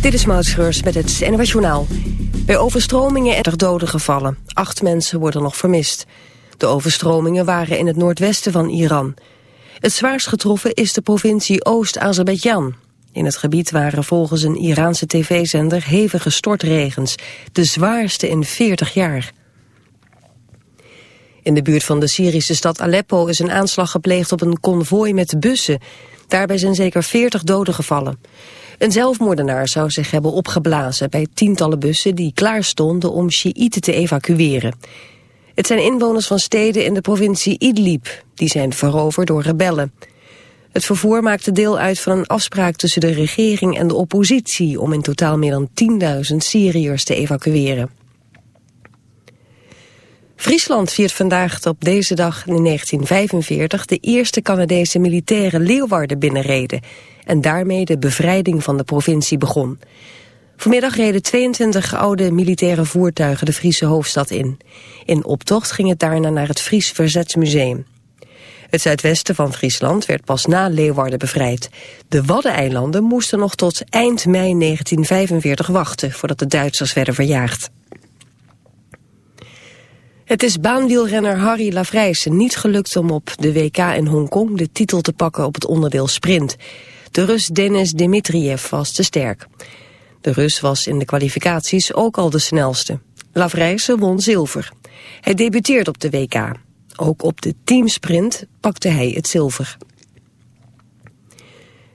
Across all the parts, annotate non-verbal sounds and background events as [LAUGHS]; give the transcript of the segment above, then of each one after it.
Dit is Maud met het NWS Journaal. Bij overstromingen er doden gevallen. Acht mensen worden nog vermist. De overstromingen waren in het noordwesten van Iran. Het zwaarst getroffen is de provincie Oost-Azerbeidzjan. In het gebied waren volgens een Iraanse tv-zender hevige stortregens. De zwaarste in 40 jaar. In de buurt van de Syrische stad Aleppo is een aanslag gepleegd op een konvooi met bussen. Daarbij zijn zeker 40 doden gevallen. Een zelfmoordenaar zou zich hebben opgeblazen bij tientallen bussen die klaar stonden om Sjiïten te evacueren. Het zijn inwoners van steden in de provincie Idlib. Die zijn veroverd door rebellen. Het vervoer maakte deel uit van een afspraak tussen de regering en de oppositie... om in totaal meer dan 10.000 Syriërs te evacueren. Friesland viert vandaag op deze dag in 1945 de eerste Canadese militaire Leeuwarden binnenreden en daarmee de bevrijding van de provincie begon. Vanmiddag reden 22 oude militaire voertuigen de Friese hoofdstad in. In optocht ging het daarna naar het Fries Verzetsmuseum. Het zuidwesten van Friesland werd pas na Leeuwarden bevrijd. De Waddeneilanden moesten nog tot eind mei 1945 wachten... voordat de Duitsers werden verjaagd. Het is baanwielrenner Harry Lavrijsen niet gelukt om op de WK in Hongkong... de titel te pakken op het onderdeel sprint. De Rus Denis Dimitriev was te sterk. De Rus was in de kwalificaties ook al de snelste. Lavrijsen won zilver. Hij debuteert op de WK. Ook op de teamsprint pakte hij het zilver.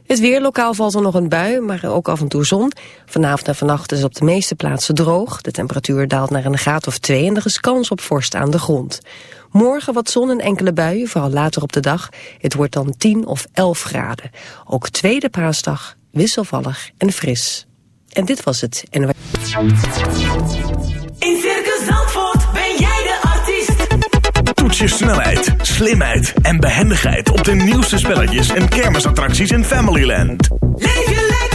Het weer, lokaal valt er nog een bui, maar ook af en toe zon. Vanavond en vannacht is op de meeste plaatsen droog. De temperatuur daalt naar een graad of twee en er is kans op vorst aan de grond. Morgen wat zon en enkele buien, vooral later op de dag. Het wordt dan 10 of 11 graden. Ook tweede paasdag wisselvallig en fris. En dit was het. En... In Circus Zandvoort ben jij de artiest. Toets je snelheid, slimheid en behendigheid op de nieuwste spelletjes en kermisattracties in Familyland. Leef je lekker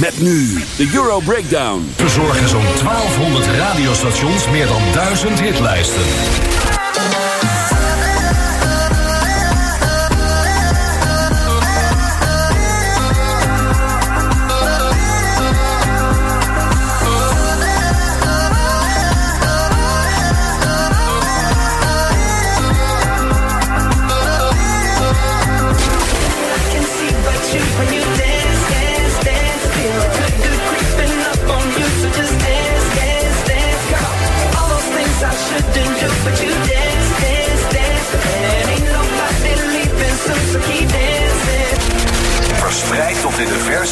Met nu de Euro Breakdown. Verzorgen zo'n 1200 radiostations meer dan 1000 hitlijsten.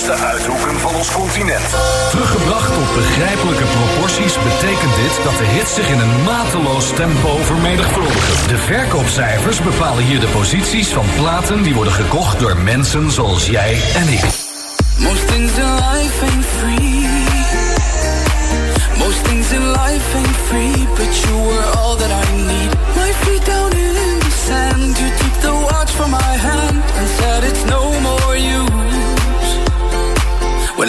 De uithoeken van ons continent. Teruggebracht tot begrijpelijke proporties betekent dit dat de hits zich in een mateloos tempo vermenigvuldigen. De verkoopcijfers bepalen hier de posities van platen die worden gekocht door mensen zoals jij en ik. Most things in life ain't free. Most things in life ain't free, but you were all that I need.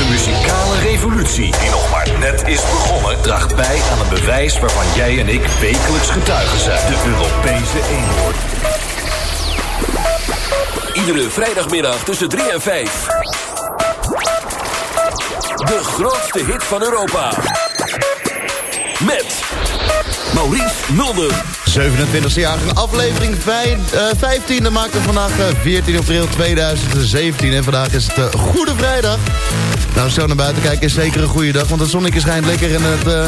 De muzikale revolutie, die nog maar net is begonnen, draagt bij aan een bewijs waarvan jij en ik wekelijks getuigen zijn. De Europese eenhoorn. Iedere vrijdagmiddag tussen 3 en 5. De grootste hit van Europa. Met Maurice Mulder. 27e jaargang, aflevering vij- eh, 15. Dat maakt het vandaag eh, 14 april 2017. En vandaag is het eh, Goede Vrijdag. Nou, zo naar buiten kijken is zeker een goede dag. Want het zonnetje schijnt lekker en het eh,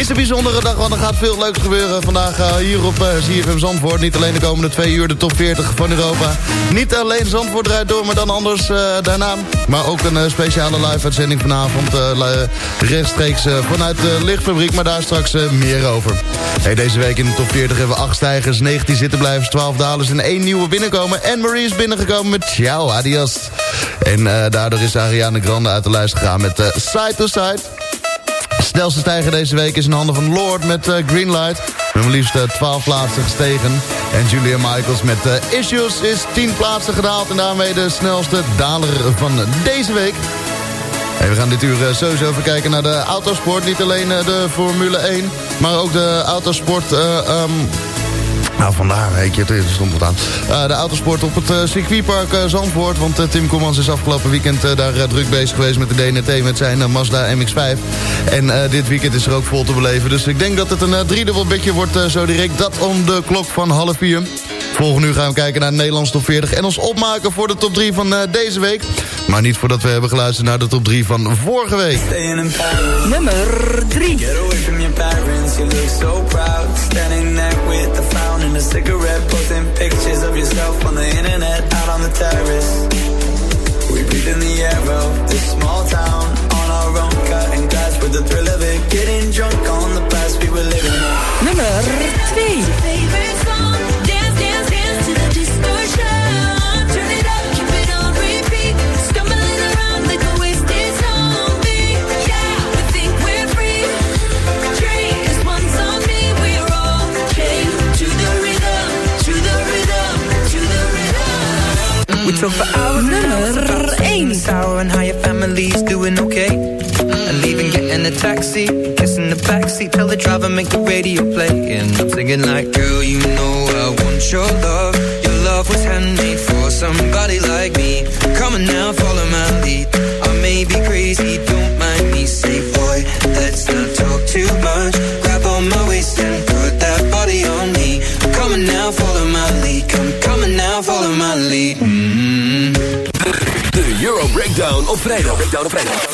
is een bijzondere dag. Want er gaat veel leuks gebeuren vandaag eh, hier op uh, ZFM Zandvoort. Niet alleen de komende twee uur de top 40 van Europa. Niet alleen Zandvoort draait door, maar dan anders eh, daarna. Maar ook een eh, speciale live-uitzending vanavond. eh, rechtstreeks eh, vanuit de lichtfabriek. Maar daar straks eh, meer over. Hey, deze week in de top 40 hebben we 8 stijgers, 19 zittenblijvers, 12 dalers en één nieuwe binnenkomen. En Marie is binnengekomen met Ciao, adios. En eh, daardoor is Ariana Grande uit de lijst gegaan met eh, Side to Side. Snelste stijger deze week is in handen van Lord met uh, Greenlight. Met maar liefst eh, 12 plaatsen gestegen. En Julia Michaels met eh, Issues is 10 plaatsen gedaald. En daarmee de snelste daler van deze week. Hey, we gaan dit uur eh, sowieso even kijken naar de autosport. Niet alleen eh, de Formule 1, maar ook de autosport... eh, ehm, nou, vandaar, weet je, er stond wat aan. Eh, de autosport op het eh, circuitpark eh, Zandvoort. Want Tim Kommans is afgelopen weekend daar druk bezig geweest met de DNT... met zijn Mazda MX-5. En dit weekend is er ook vol te beleven. Dus ik denk dat het een driedubbel bedje wordt zo direct. Dat om de klok van half vier. Volgende uur gaan we kijken naar de Nederlands top 40... en ons opmaken voor de top 3 van eh, deze week. Maar niet voordat we hebben geluisterd naar de top 3 van vorige week. Nummer 3. Get away from your parents, you look so proud. Standing there with a frown and a cigarette, posting pictures of yourself on the internet, out on the terrace. We breathe in the air of this small town, on our own, cutting glass with the thrill of it, getting drunk on taxi, kissing the backseat, tell the driver make the radio play. And I'm singing like, girl, you know I want your love. Your love was handmade for somebody like me. Come on now, follow my lead. I may be crazy, don't mind me. Say, boy, let's not talk too much. Grab on my waist and put that body on me. Come on now, follow my lead. Come, come on now, follow my lead. Mm-hmm. De Euro Breakdown op vrijdag. Breakdown op vrijdag.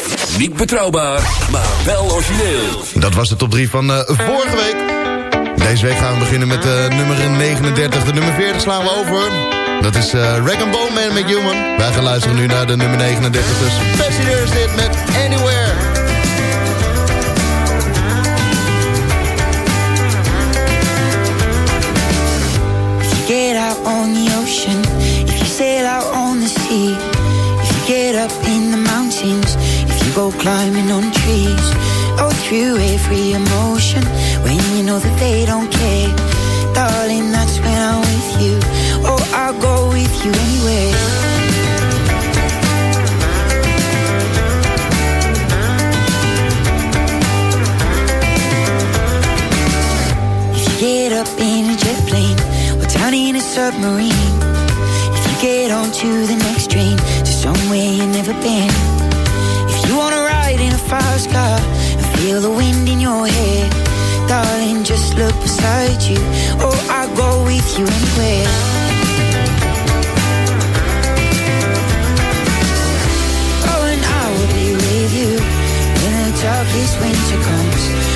Betrouwbaar, maar wel origineel. Dat was de top 3 van uh, vorige week. Deze week gaan we beginnen met uh, nummer 39. De nummer 40 slaan we over. Dat is uh, Rag Bone Man met Human. Wij gaan luisteren nu naar de nummer 39. Dus Passenger is dit met climbing on trees, go through every emotion when you know that they don't care. Darling, that's when I'm with you. Oh, I'll go with you anywhere. If you get up in a jet plane or down in a submarine, if you get onto the next train to somewhere you've never been, fast car and feel the wind in your hair, darling, just look beside you. Oh, I'll go with you anywhere. Oh, and I will be with you when the darkest winter comes.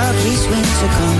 When the darkest winter comes.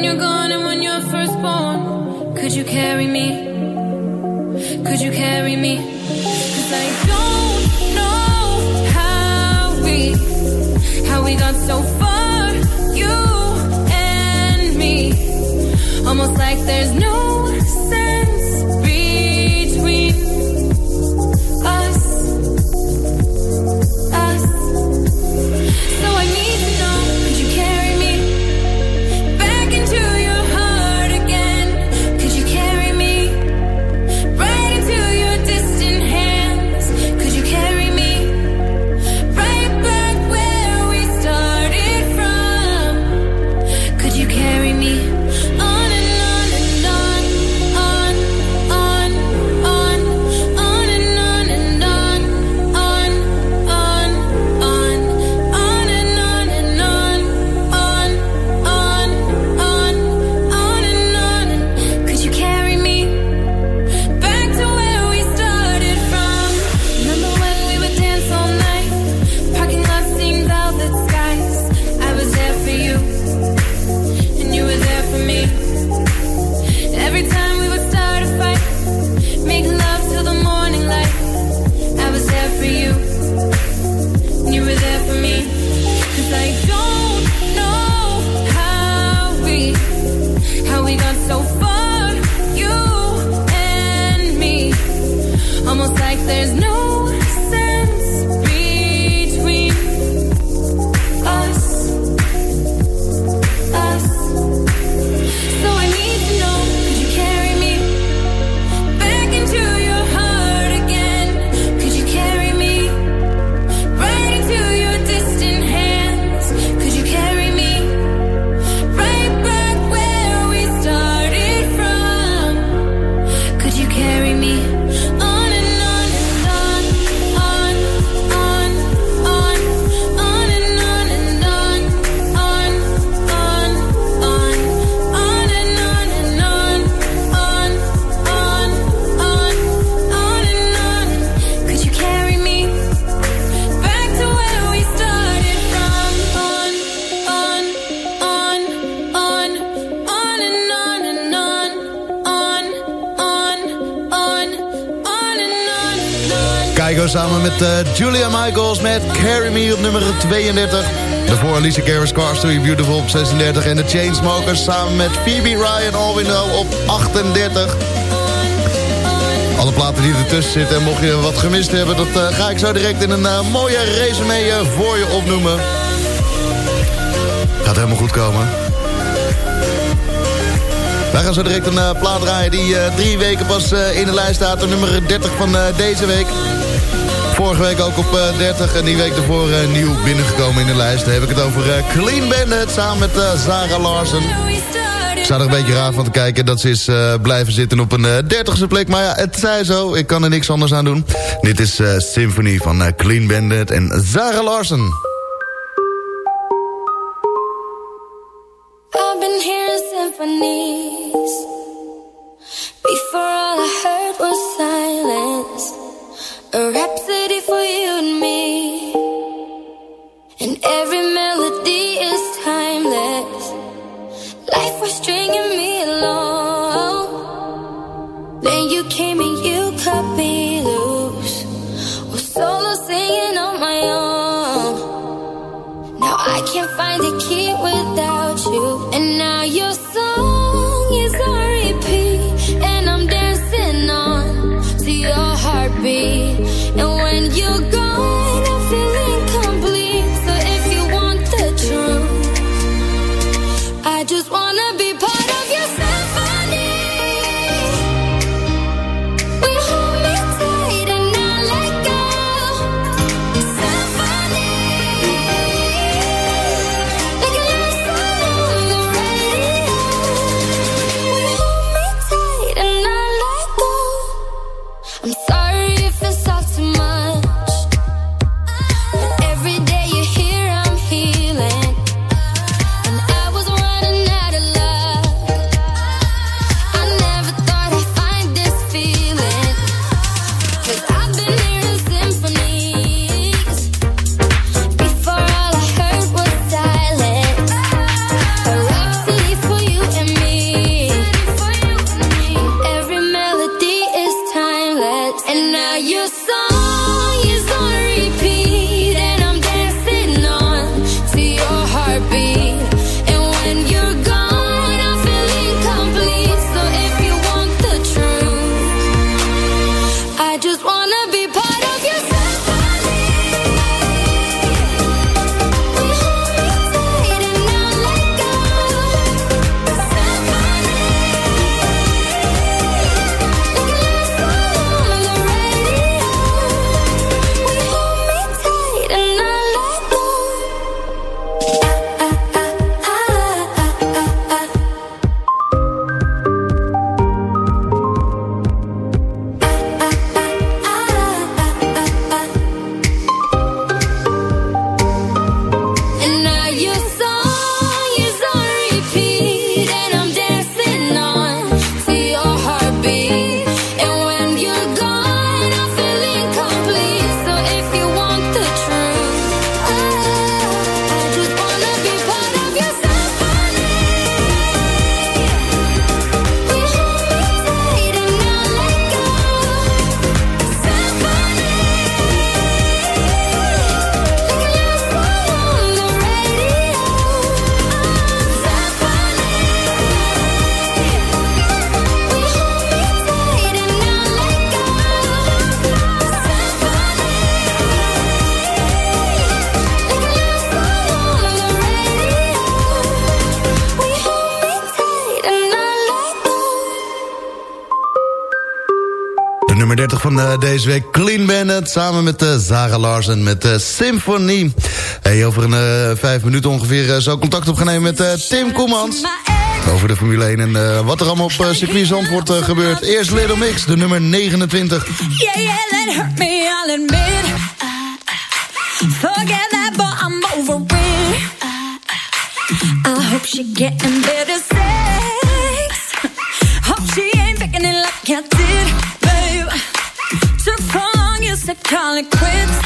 When you're gone and when you're first born, could you carry me? Could you carry me? Cause I don't know how we, how we got so far, you and me. Almost like there's no Julia Michaels met Carry Me op nummer 32. Daarvoor Alicia Keras Cars To You Beautiful op 36. En de Chainsmokers samen met Phoebe Ryan All We Know op 38. Alle platen die ertussen zitten. En mocht je wat gemist hebben, dat eh, ga ik zo direct in een eh, mooie resume eh, voor je opnoemen. Gaat helemaal goed komen. Wij gaan zo direct een plaat draaien die drie weken pas in de lijst staat. De nummer 30 van deze week. Vorige week ook op eh, 30 en die week ervoor eh, nieuw binnengekomen in de lijst. Dan heb ik het over eh, Clean Bandit samen met eh, Sarah Larsen. Ik sta er een beetje raar van te kijken dat ze is eh, blijven zitten op een eh, dertigste plek. Maar ja, het zij zo. Ik kan er niks anders aan doen. Dit is eh, Symphony van eh, Clean Bandit en Sarah Larsen. Nummer 30 van eh, deze week, Clean Bandit, samen met uh, Zara Larsen met uh, Symphony. Hey, over een uh, vijf minuten ongeveer uh, zo contact opgenomen met uh, Tim Koemans. Over de Formule 1 en uh, wat er allemaal op uh, circuit Zandvoort uh, gebeurt. Eerst Little Mix, de nummer 29. Yeah, yeah, that hurt me, I'll admit. Forget that, but I'm over. I hope she getting better call it quits.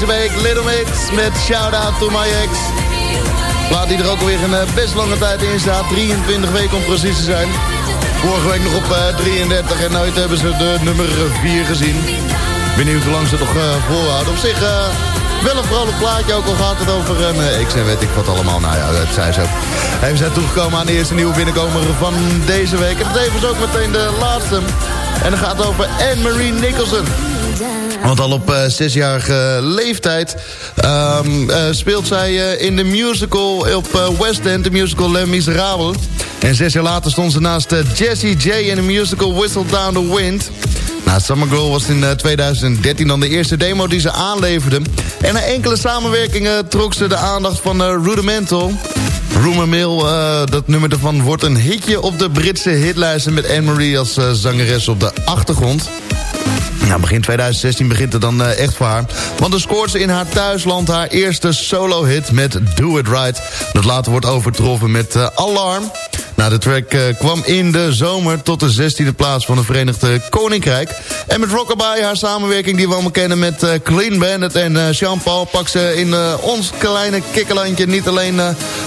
Deze week, Little Mix met Shout Out To My Ex. Laat die er ook alweer een eh, best lange tijd in staat. 23 weken om precies te zijn. Vorige week nog op eh, 33 en nooit hebben ze de nummer 4 gezien. Benieuwd hoe lang ze nog eh, volhouden. Op zich eh, wel een vrolijk plaatje, ook al gaat het over een uh, X en weet ik wat allemaal. Nou ja, dat zei ze ook. Even zijn toegekomen aan de eerste nieuwe binnenkomer van deze week. En dat is ook meteen de laatste. En dat gaat over Anne-Marie Nicholson. Want al op uh, zesjarige leeftijd um, speelt zij uh, in de musical op West End, de musical Les Miserables. En zes jaar later stond ze naast Jessie J in de musical Whistle Down the Wind. Nou, Summer Girl was in 2013 dan de eerste demo die ze aanleverde. En na enkele samenwerkingen trok ze de aandacht van Rudimental. Rumor Mill, dat nummer ervan, wordt een hitje op de Britse hitlijsten... met Anne-Marie als zangeres op de achtergrond. Nou, begin 2016 begint het dan uh, echt voor haar. Want dan scoort ze in haar thuisland haar eerste solo-hit met Do It Right. Dat later wordt overtroffen met Alarm. Nou, de track uh, kwam in de zomer tot de 16e plaats van het Verenigde Koninkrijk. En met Rockabye, haar samenwerking die we allemaal kennen met Clean Bandit en Jean-Paul... pakt ze in ons kleine kikkerlandje niet alleen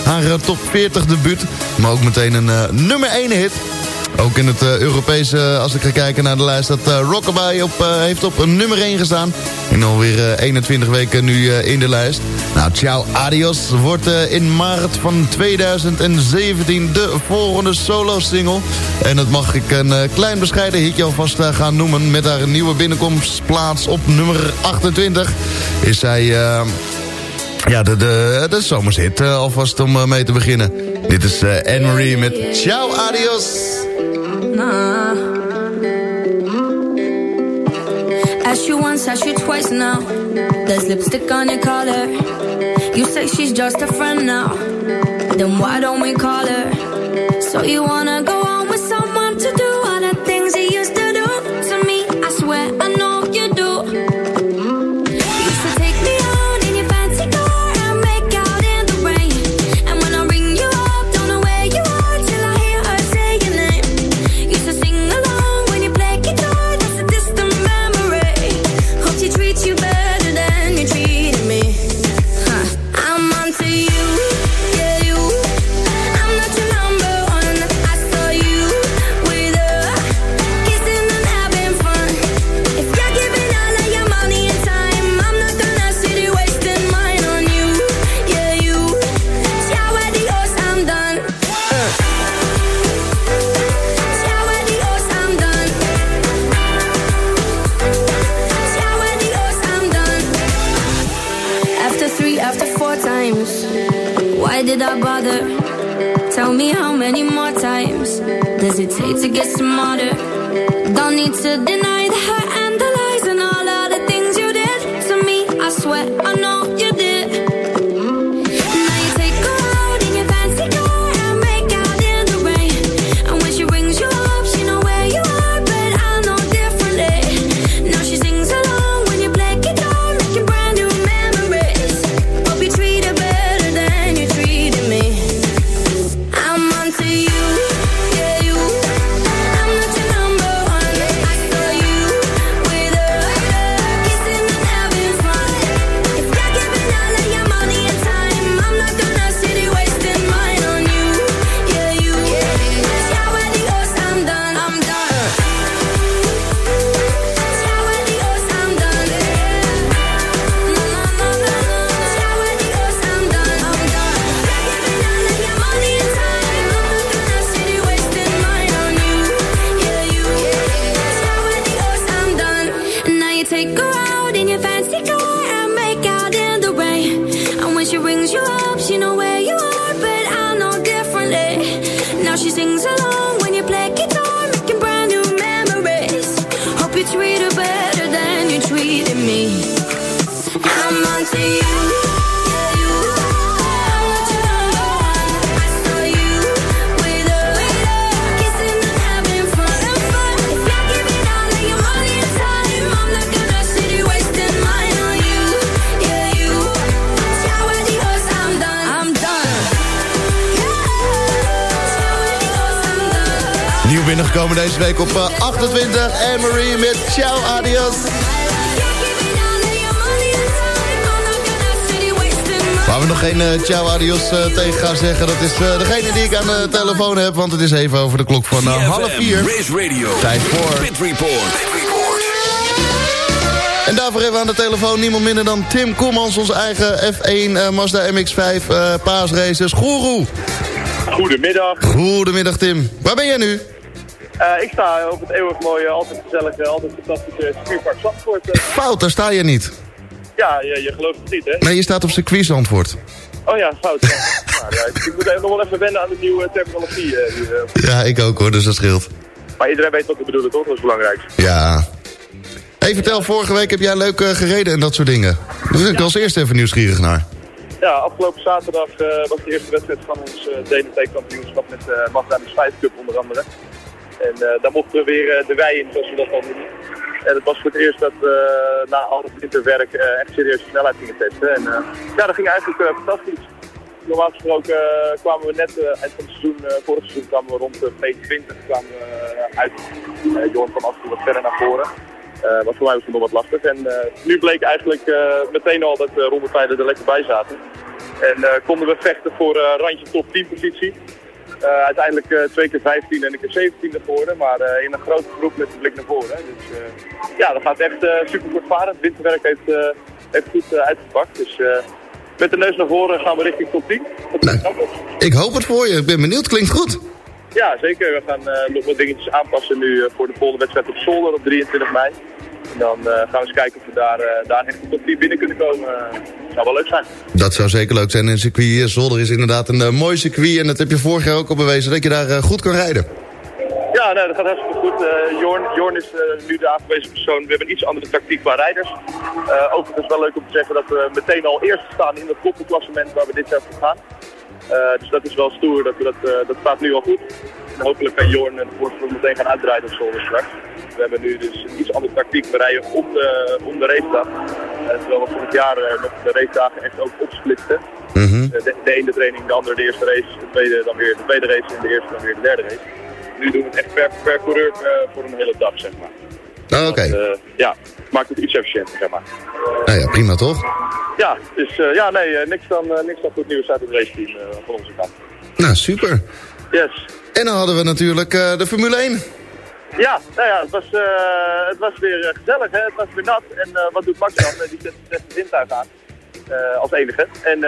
haar top 40 debuut... maar ook meteen een nummer 1 hit... Ook in het uh, Europese, als ik ga kijken naar de lijst... dat uh, Rockabye op, heeft op nummer 1 gestaan. En alweer 21 weken nu in de lijst. Nou, Ciao Adios wordt in maart van 2017 de volgende solo-single. En dat mag ik een klein bescheiden hitje alvast gaan noemen... met haar nieuwe binnenkomstplaats op nummer 28. Is zij... Ja, de, de, de alvast om mee te beginnen. Dit is eh, Anne-Marie met Ciao Adios. Nah. Asked you once, asked you twice now. There's lipstick on your collar. You say she's just a friend now. Then why don't we call her? So you wanna go on Binnengekomen deze week op eh, 28. Anne-Marie met Ciao Adios. Waar we nog geen eh, Ciao Adios eh, tegen gaan zeggen... dat is eh, degene die ik aan de telefoon heb... want het is even over de klok van eh, half vier. Race Radio. Tijd voor... Pit Report. En daarvoor hebben we aan de telefoon niemand minder dan Tim Kommans... onze eigen F1 eh, Mazda MX-5 eh paasraces. Goeroe! Goedemiddag. Goedemiddag Tim. Waar ben jij nu? Eh, ik sta op het eeuwig mooie, altijd gezellige, altijd fantastische circuitpark Zandvoort. Fout, daar sta je niet. ja, je, je gelooft het niet, hè? Nee, je staat op circuit Zandvoort. Oh ja, fout. Ja. Ja, ik moet even, nog wel even wennen aan de nieuwe terminologie. eh, eh. Ja, ik ook hoor, dus dat scheelt. Maar iedereen weet wat we bedoelen, toch? Dat is belangrijk. Ja. Hey, vertel, vorige week heb jij leuk gereden en dat soort dingen. Daar ben ik als eerste even nieuwsgierig naar. Ja, afgelopen zaterdag was de eerste wedstrijd van ons uh, DNT-kampioenschap met eh Mazda MX-5 Cup onder andere. En eh, daar mochten we weer eh, de wei in, zoals we dat dan noemen. En het was voor het eerst dat we eh, na al het winterwerk echt serieus snelheid gingen testen. En ja, dat ging eigenlijk fantastisch. Normaal gesproken kwamen we net eind van het seizoen, vorig seizoen kwamen we rond de P20 kwamen we, uit. Uh, Jorn kwam af wat verder naar voren. Eh wat voor mij was het nog wat lastig. En nu bleek eigenlijk meteen al dat de rondetijden er lekker bij zaten. En konden we vechten voor randje top 10 positie. Eh, uiteindelijk eh, twee keer 15 en een keer 17 geworden, maar eh, in een grote groep met de blik naar voren. Dus ja, dat gaat echt super voortvarend. Het winterwerk heeft, heeft goed uitgepakt. Dus met de neus naar voren gaan we richting top 10. Dat is grappig. Ik hoop het voor je, ik ben benieuwd, klinkt goed. Ja, zeker. We gaan nog wat dingetjes aanpassen nu voor de volgende wedstrijd op Zolder op 23 mei. En dan eh, gaan we eens kijken of we daar, eh, daar echt top 10 binnen kunnen komen. Eh, zou wel leuk zijn. Dat zou zeker leuk zijn. En circuit hier, Zolder is inderdaad een mooi circuit. En dat heb je vorig jaar ook al bewezen, dat je daar goed kan rijden. Ja, nee, dat gaat hartstikke goed. Jorn, Jorn is nu de aangewezen persoon. We hebben een iets andere tactiek qua rijders. Eh overigens wel leuk om te zeggen dat we meteen al eerst staan in het koppelklassement waar we dit jaar voor gaan. Eh, dus dat is wel stoer, dat, dat, eh, dat staat nu al goed. En hopelijk kan Jorn de voorsprong meteen gaan uitdraaien op zolder straks. We hebben nu dus een iets andere tactiek. We rijden om de, om de racedag. Eh, terwijl we vorig jaar nog de racedagen echt ook opsplitsten. Mhm. De, de ene training, de andere de eerste race, de tweede dan weer de tweede race en de eerste dan weer de derde race. Nu doen we het echt per, per coureur voor een hele dag, zeg maar. Nou, oké. Ja, maakt het iets efficiënter, zeg maar. Nou ja, prima toch? Ja, dus eh, ja, nee, eh, niks, dan, eh, niks dan goed nieuws uit het raceteam van onze kant. Nou, super. Yes. En dan hadden we natuurlijk de Formule 1. Ja, nou ja, het was, het was weer gezellig, hè? het was weer nat. En wat doet Max dan? Die zet zet zijn windtuig aan, als enige. En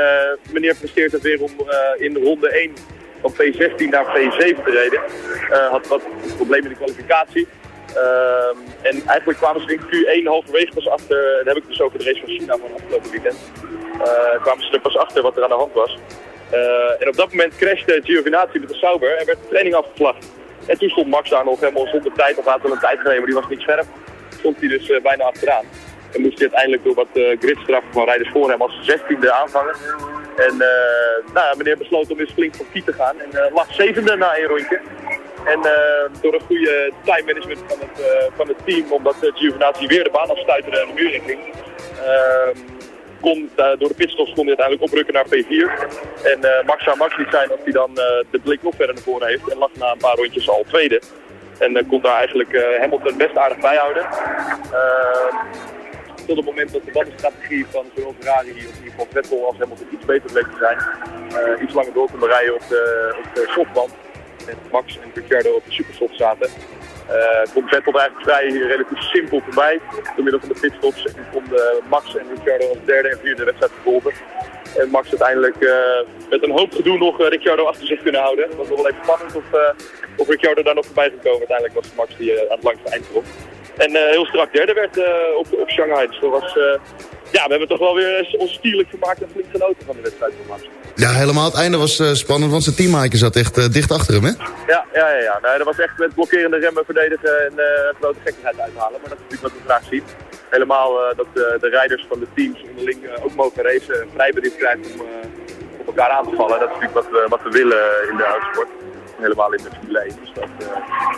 meneer presteert het weer om in ronde 1 van P16 naar P7 te rijden. Eh, had wat problemen in de kwalificatie. Ehm, en eigenlijk kwamen ze in Q1 halverwege pas achter, en heb ik dus over de race van China van afgelopen weekend. Eh, kwamen ze er pas achter wat er aan de hand was. Eh, en op dat moment crashte Giovinazzi met de Sauber en werd de training afgevlacht. En toen stond Max daar nog helemaal zonder tijd, of had wel een tijd genomen, die was niet scherp. Stond hij dus eh, bijna achteraan. En moest hij uiteindelijk door wat uh, gridstraffen van rijders voor hem als 16e aanvangen. En nou meneer besloot om eens flink voor fiets te gaan en lag zevende na een rondje. En eh, door een goede time management van het, eh, van het team, omdat uh, Giovinazzi weer de baan afstuiterde en de muur in ging, ehm, kon, eh, door de pitstops kon hij uiteindelijk oprukken naar P4. En Max zou Max niet zijn als hij dan de blik nog verder naar voren heeft en lag na een paar rondjes al tweede. En kon daar eigenlijk Hamilton best aardig bijhouden. Ehm, tot het moment dat de bandenstrategie van zowel Ferrari of in ieder geval Vettel als Hamilton iets beter bleek te zijn. Iets langer door konden rijden op de, op de softband. En Max en Ricciardo op de supersoft zaten. Eh kon Vettel eigenlijk vrij relatief simpel voorbij. Door middel van de pitstops en konden Max en Ricciardo als derde en vierde wedstrijd vervolgen. En Max uiteindelijk eh, met een hoop gedoe nog eh, Ricciardo achter zich kunnen houden. Het was nog wel even spannend of, of Ricciardo daar nog voorbij zou komen. Uiteindelijk was Max die aan het langste eind kwam. En heel strak derde werd op, op Shanghai. Dus dat was, ja, we hebben toch wel weer eens ons stierlijk vermaakt en flink genoten van de wedstrijd van Max. Ja, helemaal het einde was eh, spannend, want zijn teammaker zat echt eh, dicht achter hem, hè? Ja, ja, ja. ja. Nee, dat was echt met blokkerende remmen verdedigen en eh grote gekkigheid uithalen. Maar dat is natuurlijk wat we graag zien. Helemaal eh, dat eh, de rijders van de teams onderling eh, ook mogen racen en vrijbericht krijgen om eh, op elkaar aan te vallen. Dat is natuurlijk wat we, wat we willen in de autosport. Helemaal in Formule 1. Dus dat, eh,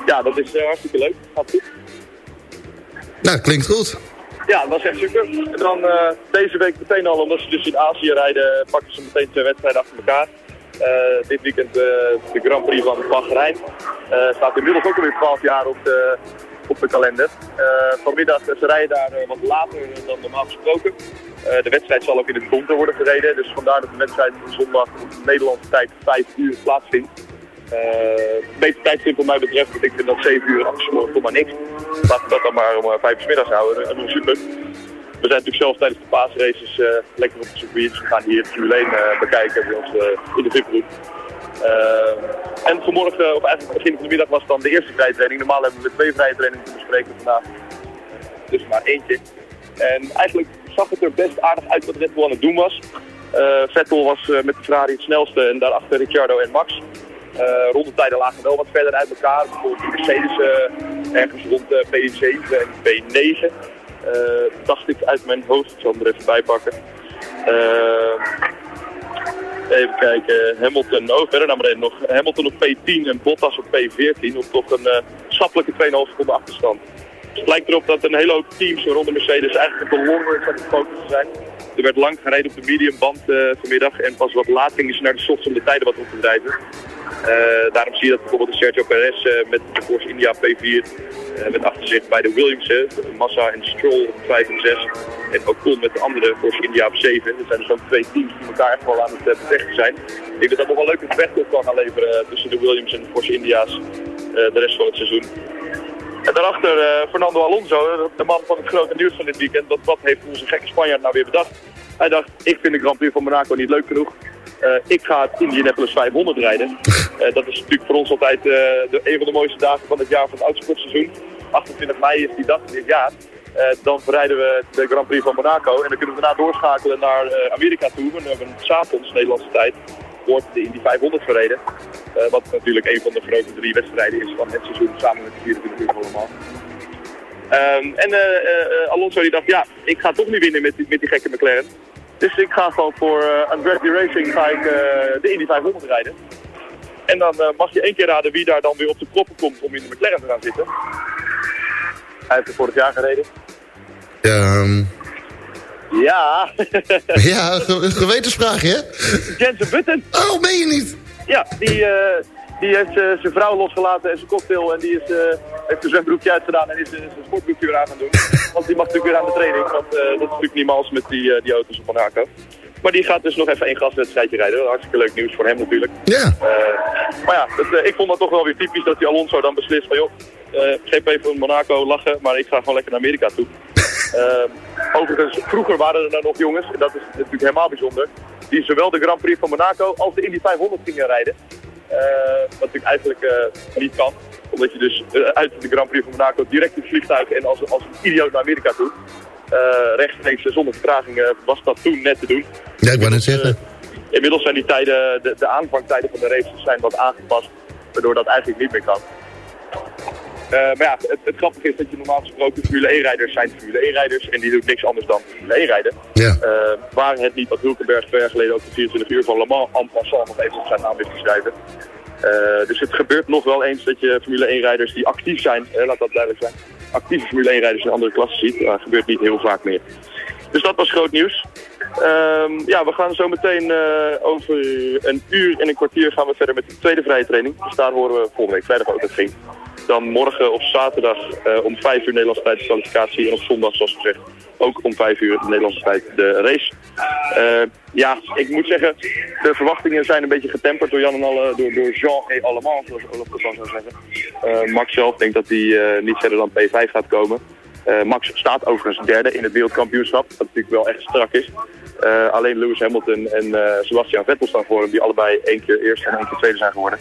ja, dat is eh, hartstikke leuk. Gaat goed. Nou, klinkt goed. Ja, dat was echt super. En dan eh, deze week meteen al, omdat ze dus in Azië rijden, pakken ze meteen twee wedstrijden achter elkaar. Eh, dit weekend eh, de Grand Prix van Bahrein. Staat inmiddels ook alweer 12 jaar op de, op de kalender. Vanmiddag, ze rijden daar wat later dan normaal gesproken. De wedstrijd zal ook in het donker worden gereden. Dus vandaar dat de wedstrijd zondag op Nederlandse tijd 5 uur plaatsvindt. Uh, beter tijdstip wat mij betreft, want ik vind dat 7 uur afgesproken toch maar niks. Laten we dat dan maar om uh, 5 uur 's middags houden. Dat doen we super. We zijn natuurlijk zelf tijdens de paasraces uh, lekker op het circuit. We gaan hier het Formule 1 uh, bekijken bij ons in de VIP-groep. En vanmorgen, of eigenlijk begin van de middag, was dan de eerste vrije training. Normaal hebben we twee vrije trainingen te bespreken vandaag. Dus maar eentje. En eigenlijk zag het er best aardig uit wat Red Bull aan het doen was. Uh, Vettel was met de Ferrari het snelste en daarachter Ricciardo en Max. Uh, rondetijden lagen wel wat verder uit elkaar. Bijvoorbeeld de Mercedes uh, ergens rond uh, P7 en P9. dacht ik uit mijn hoofd. Ik zal hem er even bij pakken. even kijken. Hamilton, oh verder naar beneden nog. Hamilton op P10 en Bottas op P14. Op toch een schappelijke 2,5 seconden achterstand. Het lijkt erop dat een hele hoop teams rond de Mercedes eigenlijk op de long run aan het focussen zijn. Er werd lang gereden op de mediumband uh, vanmiddag en pas wat laat gingen ze naar de softs om de tijden wat op te drijven. Uh, daarom zie je dat bijvoorbeeld de Sergio Perez uh, met de Force India P4 met achter zich bij de Williamsen, Massa en Stroll op 5 en 6 en Ocon met de andere Force India op 7. Er zijn dus ook twee teams die elkaar echt wel aan het bevechten zijn. Ik denk dat dat nog wel leuke gevecht op kan gaan leveren tussen de Williams en de Force India's de rest van het seizoen. En daarachter uh, Fernando Alonso, de man van het grote nieuws van dit weekend. Wat heeft onze gekke Spanjaard nou weer bedacht? Hij dacht, ik vind de Grand Prix van Monaco niet leuk genoeg. Uh, ik ga het Indianapolis 500 rijden. Uh, [LAUGHS] dat is natuurlijk voor ons altijd de, een van de mooiste dagen van het jaar van het autosportseizoen. 28 mei is die dag dit jaar. dan verrijden we de Grand Prix van Monaco. En dan kunnen we daarna doorschakelen naar Amerika toe. En we hebben s'avonds Nederlandse tijd wordt de Indy 500 verreden. Uh, wat natuurlijk een van de grote drie wedstrijden is van het seizoen samen met de 24 uur allemaal. Um, en uh, uh, Alonso die dacht, ja, ik ga toch niet winnen met die, met die gekke McLaren. Dus ik ga gewoon voor Andretti Racing ga ik, de Indy 500 rijden. En dan mag je één keer raden wie daar dan weer op de proppen komt om in de McLaren te gaan zitten. Hij heeft er vorig jaar gereden. Um... Ja. ja, ge gewetensvraag, hè? Jensen Button. Oh, meen je niet? Ja, die, uh, die heeft uh, zijn vrouw losgelaten en zijn cocktail. En die is, uh, heeft zijn zwembroekje uitgedaan en is zijn sportbroekje weer aan gaan doen. Want die mag natuurlijk weer aan de training. Want dat is natuurlijk niet mals met die, die auto's op Monaco. Maar die gaat dus nog even één gastwedstrijdje rijden. Hartstikke leuk nieuws voor hem natuurlijk. Ja. maar ja, dat, ik vond dat toch wel weer typisch dat die Alonso dan beslist van joh, GP van Monaco lachen, maar ik ga gewoon lekker naar Amerika toe. Uh, overigens, vroeger waren er dan nog jongens, en dat is natuurlijk helemaal bijzonder, die zowel de Grand Prix van Monaco als de Indy 500 gingen rijden. Uh, wat natuurlijk eigenlijk uh, niet kan, omdat je dus uit de Grand Prix van Monaco direct het vliegtuig en als, als een idioot naar Amerika toe. rechtstreeks zonder vertraging was dat toen net te doen. Ja, ik wou net zeggen. Inmiddels zijn die tijden, de, de aanvangtijden van de races zijn wat aangepast, waardoor dat eigenlijk niet meer kan. Eh, maar ja, het, het grappige is dat je normaal gesproken Formule 1-rijders zijn Formule 1-rijders en die doen niks anders dan Formule 1 rijden. Ja. Eh, waar het niet dat Hulkenberg twee jaar geleden ook de 24 uur van Le Mans en passant nog even op zijn naam wist te schrijven. Eh, dus het gebeurt nog wel eens dat je Formule 1-rijders die actief zijn, laat dat duidelijk zijn, actieve Formule 1-rijders in andere klassen ziet. Dat gebeurt niet heel vaak meer. Dus dat was groot nieuws. Ehm, ja, we gaan zo meteen over een uur en een kwartier gaan we verder met de tweede vrije training. Dus daar horen we volgende week vrijdag ook het ging. Dan morgen op zaterdag eh, om 5 uur Nederlandse tijd de kwalificatie. En op zondag, zoals gezegd, ook om 5 uur Nederlandse tijd de race. Eh, ja, ik moet zeggen, de verwachtingen zijn een beetje getemperd door Jan en alle, door, door Jean et allemaal, zoals Olaf dat zou zeggen. Eh, Max zelf denkt dat hij niet verder dan P5 gaat komen. Max staat overigens derde in het wereldkampioenschap, wat natuurlijk wel echt strak is. Alleen Lewis Hamilton en eh, Sebastian Vettel staan voor hem, die allebei één keer eerste en één keer tweede zijn geworden.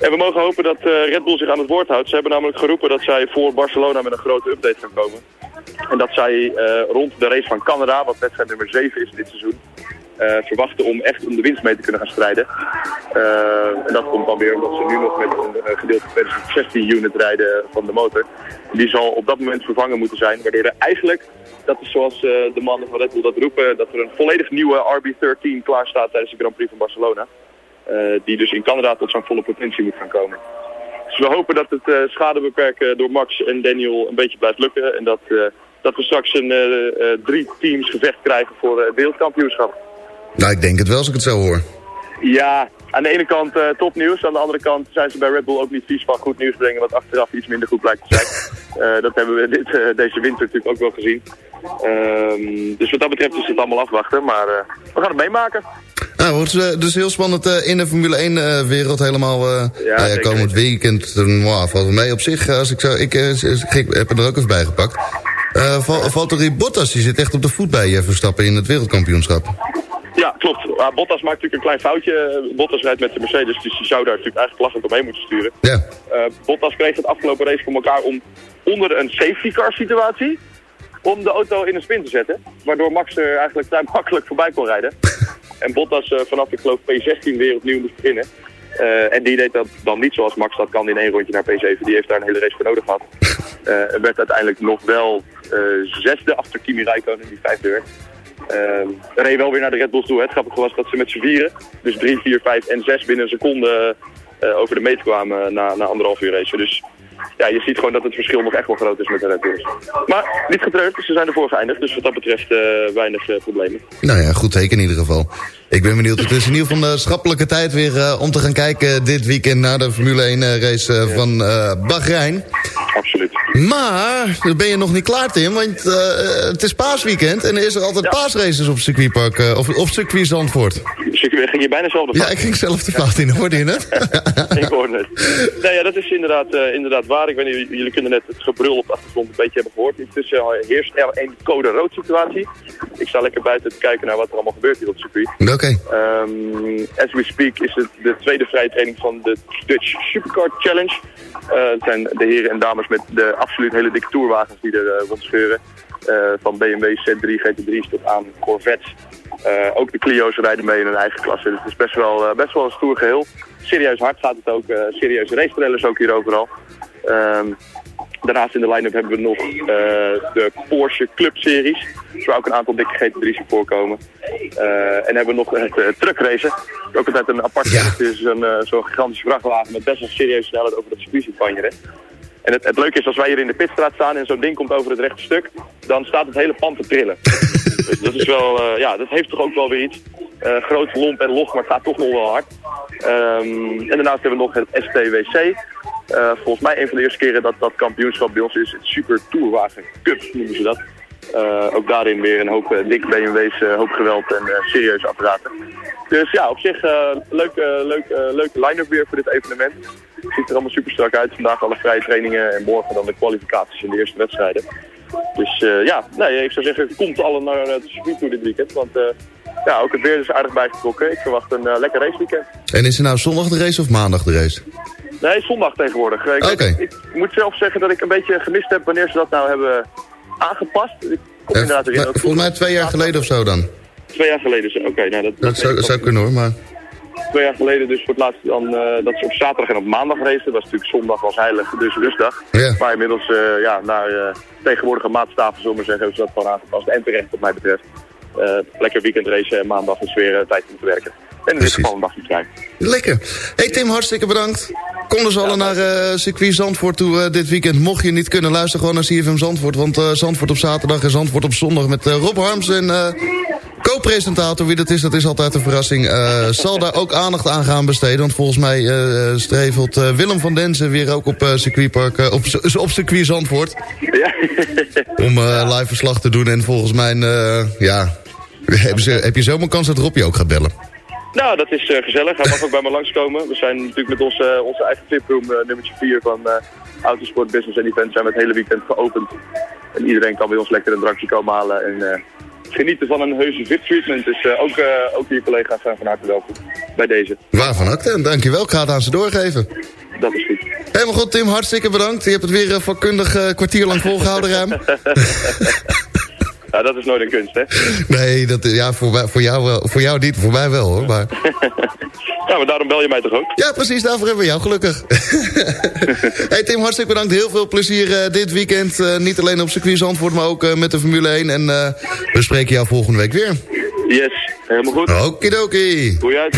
En we mogen hopen dat eh, Red Bull zich aan het woord houdt. Ze hebben namelijk geroepen dat zij voor Barcelona met een grote update gaan komen. En dat zij eh, rond de race van Canada, wat wedstrijd nummer 7 is dit seizoen, eh, verwachten om echt om de winst mee te kunnen gaan strijden. En dat komt dan weer omdat ze nu nog met een eh, gedeelte 2016 unit rijden van de motor. Die zal op dat moment vervangen moeten zijn, waardoor er eigenlijk, dat is zoals de mannen van Red Bull dat roepen, dat er een volledig nieuwe RB13 klaar staat tijdens de Grand Prix van Barcelona. Eh, die dus in Canada tot zijn volle potentie moet gaan komen. Dus we hopen dat het eh, schade beperken door Max en Daniel een beetje blijft lukken. En dat, eh, dat we straks een drie teams gevecht krijgen voor het wereldkampioenschap. Nou, ik denk het wel als ik het zo hoor. Ja, aan de ene kant topnieuws. Aan de andere kant zijn ze bij Red Bull ook niet vies van goed nieuws brengen. Wat achteraf iets minder goed blijkt te zijn. [LAUGHS] Eh, dat hebben we dit, eh, deze winter natuurlijk ook wel gezien. Ehm, dus wat dat betreft is het allemaal afwachten. Maar eh, we gaan het meemaken. Nou, eh, dus heel spannend in de Formule 1-wereld helemaal. eh Ja, nou ja, komend weekend, wow, valt het mee op zich. Als ik, zo, ik, ik heb er ook even bij gepakt. Val- Valtteri Bottas, die zit echt op de voet bij eh, Verstappen in het wereldkampioenschap. Ja, klopt. Maar Bottas maakt natuurlijk een klein foutje. Bottas rijdt met de Mercedes, dus die zou daar natuurlijk eigenlijk lachend omheen moeten sturen. Ja. Bottas kreeg het afgelopen race voor elkaar om onder een safety car situatie om de auto in een spin te zetten. Waardoor Max er eigenlijk vrij [LAUGHS] makkelijk voorbij kon rijden. En Bottas eh, vanaf, ik geloof, P16 weer opnieuw moest beginnen. Eh, en die deed dat dan niet zoals Max dat kan in één rondje naar P7. Die heeft daar een hele race voor nodig gehad. Eh, en werd uiteindelijk nog wel zesde achter Kimi Räikkönen, die vijfde werd. Ehm reed wel weer naar de Red Bulls toe. Het grappige was dat ze met z'n vieren, dus 3, 4, 5 en 6 binnen een seconde over de meet kwamen na, na anderhalf uur race. Dus ja, je ziet gewoon dat het verschil nog echt wel groot is met de Red Bulls. Maar niet getreurd, ze zijn ervoor geëindigd. Dus wat dat betreft eh, weinig eh, problemen. Nou ja, goed teken in ieder geval. Ik ben benieuwd. Het is in ieder geval een schappelijke tijd weer eh, om te gaan kijken dit weekend naar de Formule 1 eh, race eh, van eh Bahrein. Absoluut. Maar, dan ben je nog niet klaar Tim, want eh, het is paasweekend en er is er altijd paasraces op circuitpark, eh, of op circuit Zandvoort. Ik ging je bijna zelf de Ja, ik ging zelf de fout in, hoorde je het? [LAUGHS] ik hoorde het. Nee, ja, dat is inderdaad, eh, inderdaad waar. Ik weet niet, jullie kunnen net het gebrul op de achtergrond een beetje hebben gehoord. Intussen eh, heerst er een code rood situatie. Ik sta lekker buiten te kijken naar wat er allemaal gebeurt hier op het circuit. Oké. Ehm, as we speak is het de tweede vrije training van de Dutch Supercar Challenge. Eh, het zijn de heren en dames met de absoluut hele dikke tourwagens die er uh, rondscheuren. Van BMW Z3, GT3's tot aan Corvettes. Eh, ook de Clio's rijden mee in hun eigen klasse. Dus het is best wel, eh, best wel een stoer geheel. Serieus hard gaat het ook. eh serieuze racetrailers ook hier overal. Ehm, Daarnaast in de line-up hebben we nog de Porsche Club Series. Waar ook een aantal dikke GT3's in voorkomen. En hebben we nog het uh, truck racen. Ook altijd een apart ja. is zo'n uh, zo gigantische vrachtwagen met best wel serieuze snelheid over dat circuit vanjeren. En het, het leuke is, als wij hier in de pitstraat staan en zo'n ding komt over het rechte stuk, dan staat het hele pand te trillen. [LAUGHS] dus dat is wel, uh, ja, dat heeft toch ook wel weer iets. Uh, groot, lomp en log, maar het gaat toch nog wel hard. Um, en daarnaast hebben we nog het STWC. Uh, volgens mij een van de eerste keren dat dat kampioenschap bij ons is. Het Super Tourwagen Cup noemen ze dat. Uh, ook daarin weer een hoop uh, dik BMW's, uh, hoop geweld en serieuze apparaten. Dus ja, op zich leuke, leuke, leuke line-up weer voor dit evenement. Het ziet er allemaal super strak uit. Vandaag alle vrije trainingen en morgen dan de kwalificaties in de eerste wedstrijden. Dus ja, nee, ik zou zeggen, komt alle naar het circuit toe dit weekend. Want ja, ook het weer is aardig bijgetrokken. Ik verwacht een lekker raceweekend. En is er nou zondag de race of maandag de race? Nee, zondag tegenwoordig. Ik, okay. ik, ik, moet zelf zeggen dat ik een beetje gemist heb wanneer ze dat nou hebben aangepast. Inderdaad erin. Volgens mij twee jaar geleden of zo dan. twee jaar geleden. zo- Oké, nou dat, Dat zou, zou kunnen hoor, maar... twee jaar geleden dus voor het laatst dan, eh, dat ze op zaterdag en op maandag racen. Dat was natuurlijk zondag was heilig, dus rustdag. Ja. Maar inmiddels eh, ja, naar eh, tegenwoordige maatstaven, zullen we zeggen, hebben ze dat gewoon aangepast. En terecht wat mij betreft. Eh, lekker weekend racen en maandag is weer eh, tijd om te werken. En dit geval een dagje vrij. Lekker. Hey Tim, hartstikke bedankt. Kom dus allen naar eh, circuit Zandvoort toe eh, dit weekend. Mocht je niet kunnen, luister gewoon naar CFM Zandvoort. Want eh, Zandvoort op zaterdag en Zandvoort op zondag met Rob Harms en co-presentator. Wie dat is, dat is altijd een verrassing. zal daar ook aandacht aan gaan besteden. Want volgens mij strevelt Willem van Denzen weer ook op, circuitpark, op, op circuit Zandvoort. Ja. Om live verslag te doen. En volgens mij, ja, heb je, heb je zomaar kans dat Rob je ook gaat bellen. Nou, dat is eh, gezellig. Hij mag ook bij me langskomen. We zijn natuurlijk met onze, eh, onze eigen tiproom, eh, nummertje 4 van Autosport Business and Events, zijn we het hele weekend geopend. En iedereen kan bij ons lekker een drankje komen halen en genieten van een heuse VIP-treatment. Dus ook, ook je collega's zijn van harte welkom bij deze. Waarvan acte, en dankjewel. Ik ga het aan ze doorgeven. Dat is goed. Helemaal goed, Tim. Hartstikke bedankt. Je hebt het weer eh, vakkundig kwartier lang volgehouden, ruim. [LAUGHS] Ja, dat is nooit een kunst, hè? Nee, dat, ja, voor, mij- voor, jou, wel- voor jou niet, voor mij wel, hoor. Maar... [LAUGHS] Ja, maar daarom bel je mij toch ook? Ja, precies, daarvoor hebben we jou, gelukkig. [LAUGHS] hey Tim, hartstikke bedankt. Heel veel plezier eh, dit weekend. Eh, niet alleen op circuit Zandvoort, maar ook eh, met de Formule 1. En eh, we spreken jou volgende week weer. Yes, helemaal goed. Okidoki. Goeie uit.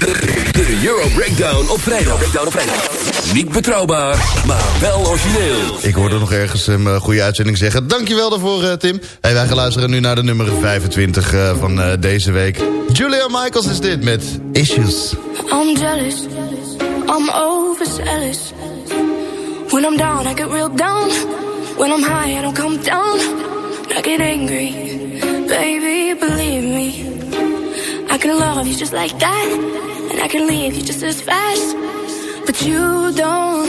De Euro Breakdown op vrijdag. Breakdown op vrijdag. Niet betrouwbaar, maar wel origineel. Ik hoorde nog ergens een eh, goede uitzending zeggen. Dankjewel daarvoor, eh, Tim. Hey, wij gaan luisteren nu naar de nummer 25 eh, van deze week. Julia Michaels is dit met Issues. I'm jealous. I'm overzealous. When I'm down, I get real down. When I'm high, I don't come down. I get angry. Baby, believe me. I can love you just like that. And I can leave you just as fast. But you don't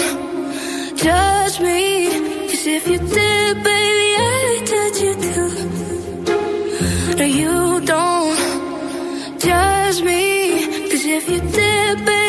judge me. Cause if you did, baby, I'd judge you too. No, you don't judge me. Cause if you did, baby,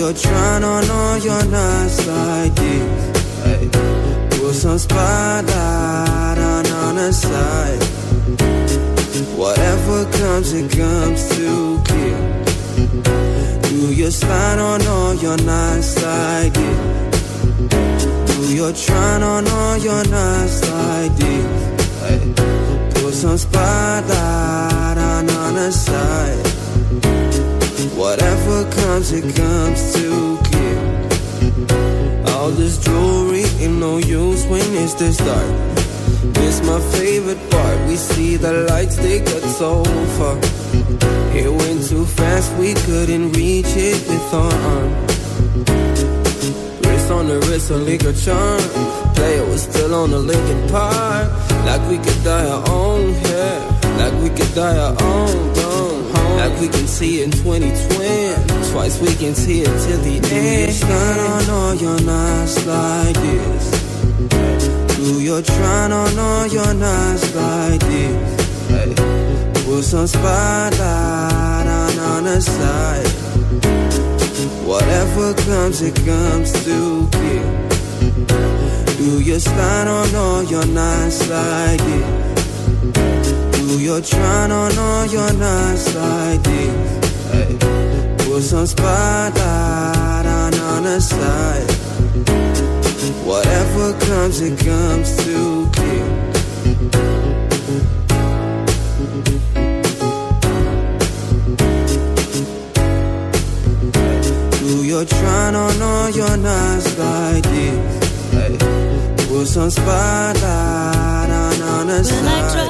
you're trying on all your nice ideas. Put some spotlight on, on the side. Whatever comes, it comes to clear. Do your slide on all your nice ideas. Do your trying on all your nice ideas. Put some spotlight on, on the side Whatever comes, it comes to kill. All this jewelry ain't no use when it's this dark. It's my favorite part. We see the lights, they got so far. It went too fast, we couldn't reach it with our arm. Wrist on the wrist, a liquor charm. Player was still on the Lincoln Park. Like we could dye our own hair, like we could dye our own. Gun bone. Like we can see it in 2020. Twice we can see it till the end. Shine on all your nights like this. Do your trying on all your nights like this. Hey. Put some spotlight on, on the side. Whatever comes, it comes to kill. Do your slide on oh, all your nights like this. Do your trying on all your like this. Hey. Put some spotlight on, on the side. Whatever comes, it comes to kill. Do your trying on all your like this. Hey. Put some spotlight on, on the side.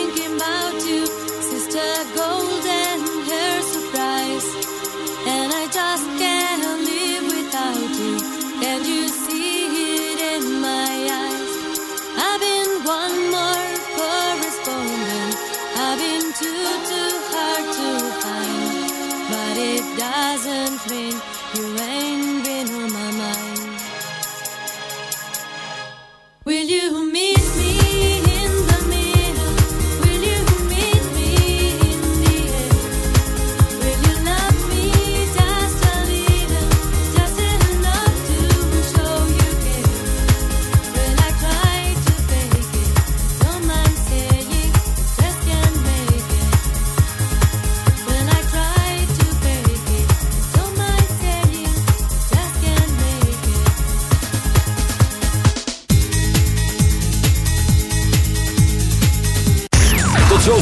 about you, sister golden